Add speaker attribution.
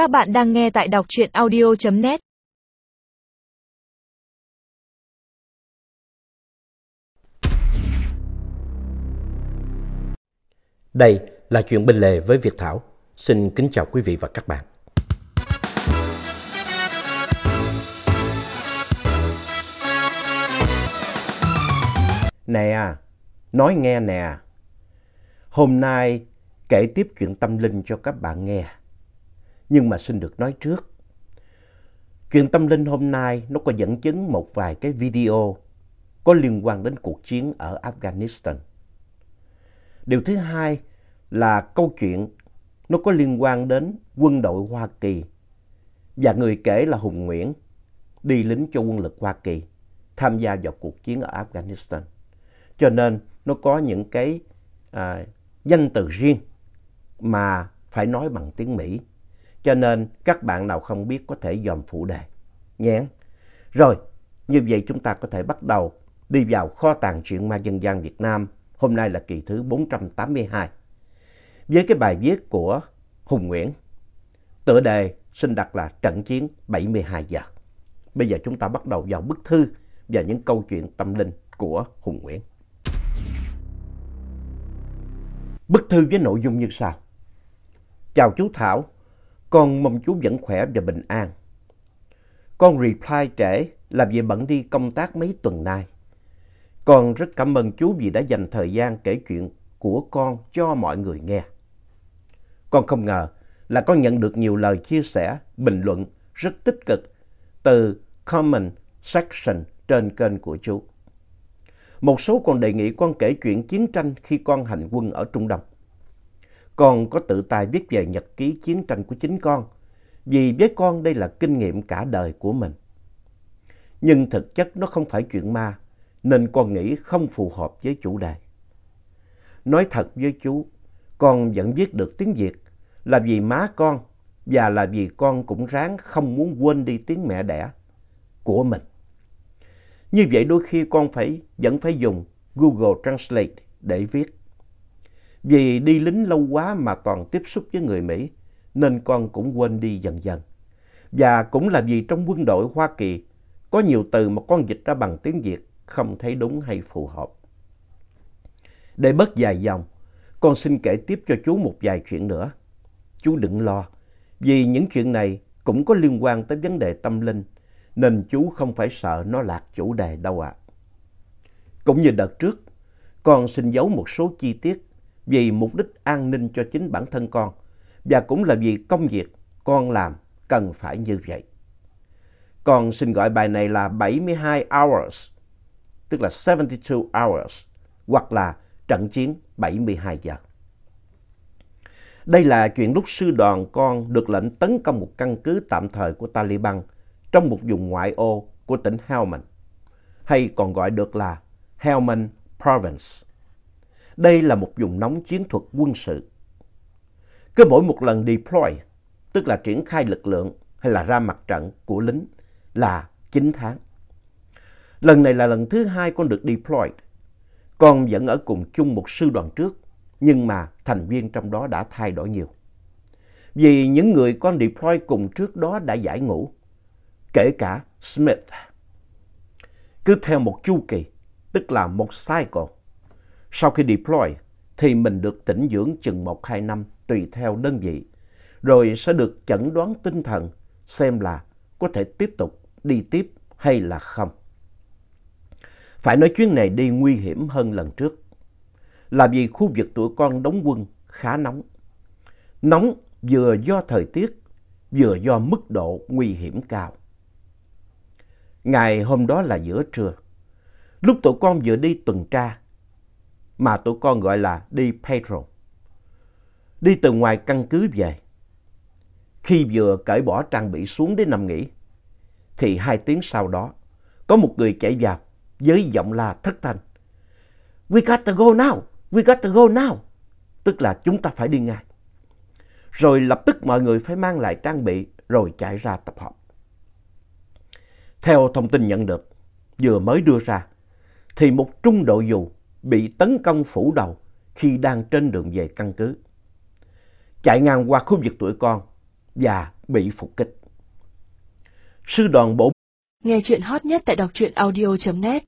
Speaker 1: Các bạn đang nghe tại đọc truyện audio.net
Speaker 2: Đây là chuyện bên lề với Việt Thảo. Xin kính chào quý vị và các bạn. Nè, nói nghe nè. Hôm nay kể tiếp chuyện tâm linh cho các bạn nghe. Nhưng mà xin được nói trước. Chuyện tâm linh hôm nay nó có dẫn chứng một vài cái video có liên quan đến cuộc chiến ở Afghanistan. Điều thứ hai là câu chuyện nó có liên quan đến quân đội Hoa Kỳ và người kể là Hùng Nguyễn đi lính cho quân lực Hoa Kỳ tham gia vào cuộc chiến ở Afghanistan. Cho nên nó có những cái à, danh từ riêng mà phải nói bằng tiếng Mỹ. Cho nên các bạn nào không biết có thể dòm phụ đề nhé. Rồi, như vậy chúng ta có thể bắt đầu đi vào kho tàng truyện ma dân gian Việt Nam. Hôm nay là kỳ thứ 482. Với cái bài viết của Hùng Nguyễn, tựa đề xin đặt là Trận chiến 72 giờ. Bây giờ chúng ta bắt đầu vào bức thư và những câu chuyện tâm linh của Hùng Nguyễn. Bức thư với nội dung như sau. Chào chú Thảo, con mong chú vẫn khỏe và bình an. Con reply trễ là vì bận đi công tác mấy tuần nay. Con rất cảm ơn chú vì đã dành thời gian kể chuyện của con cho mọi người nghe. Con không ngờ là con nhận được nhiều lời chia sẻ, bình luận rất tích cực từ comment section trên kênh của chú. Một số còn đề nghị con kể chuyện chiến tranh khi con hành quân ở Trung Đông. Con có tự tay viết về nhật ký chiến tranh của chính con, vì với con đây là kinh nghiệm cả đời của mình. Nhưng thực chất nó không phải chuyện ma, nên con nghĩ không phù hợp với chủ đề. Nói thật với chú, con vẫn viết được tiếng Việt là vì má con và là vì con cũng ráng không muốn quên đi tiếng mẹ đẻ của mình. Như vậy đôi khi con phải vẫn phải dùng Google Translate để viết. Vì đi lính lâu quá mà toàn tiếp xúc với người Mỹ nên con cũng quên đi dần dần. Và cũng là vì trong quân đội Hoa Kỳ có nhiều từ mà con dịch ra bằng tiếng Việt không thấy đúng hay phù hợp. Để bớt dài dòng, con xin kể tiếp cho chú một vài chuyện nữa. Chú đừng lo, vì những chuyện này cũng có liên quan tới vấn đề tâm linh, nên chú không phải sợ nó lạc chủ đề đâu ạ. Cũng như đợt trước, con xin giấu một số chi tiết vì mục đích an ninh cho chính bản thân con và cũng là vì công việc con làm cần phải như vậy. Con xin gọi bài này là 72 hours, tức là 72 hours, hoặc là trận chiến 72 giờ. Đây là chuyện lúc sư đoàn con được lệnh tấn công một căn cứ tạm thời của Taliban trong một vùng ngoại ô của tỉnh Helmand, hay còn gọi được là Helmand Province. Đây là một vùng nóng chiến thuật quân sự. Cứ mỗi một lần deploy, tức là triển khai lực lượng hay là ra mặt trận của lính là 9 tháng. Lần này là lần thứ hai con được deployed. Con vẫn ở cùng chung một sư đoàn trước, nhưng mà thành viên trong đó đã thay đổi nhiều. Vì những người con deploy cùng trước đó đã giải ngũ, kể cả Smith. Cứ theo một chu kỳ, tức là một cycle. Sau khi deploy thì mình được tĩnh dưỡng chừng 1-2 năm tùy theo đơn vị, rồi sẽ được chẩn đoán tinh thần xem là có thể tiếp tục đi tiếp hay là không. Phải nói chuyến này đi nguy hiểm hơn lần trước, là vì khu vực tụi con đóng quân khá nóng. Nóng vừa do thời tiết, vừa do mức độ nguy hiểm cao. Ngày hôm đó là giữa trưa, lúc tụi con vừa đi tuần tra, mà tụi con gọi là đi patrol. Đi từ ngoài căn cứ về. Khi vừa cởi bỏ trang bị xuống để nằm nghỉ, thì hai tiếng sau đó, có một người chạy vào với giọng la thất thanh. We got to go now, we got to go now. Tức là chúng ta phải đi ngay. Rồi lập tức mọi người phải mang lại trang bị rồi chạy ra tập hợp. Theo thông tin nhận được, vừa mới đưa ra, thì một trung đội dù bị tấn công phủ đầu khi đang trên đường về căn cứ. Chạy ngang qua khu vực tuổi con và bị phục kích. Sư đoàn bộ
Speaker 3: Nghe chuyện hot nhất tại đọc truyện audio.net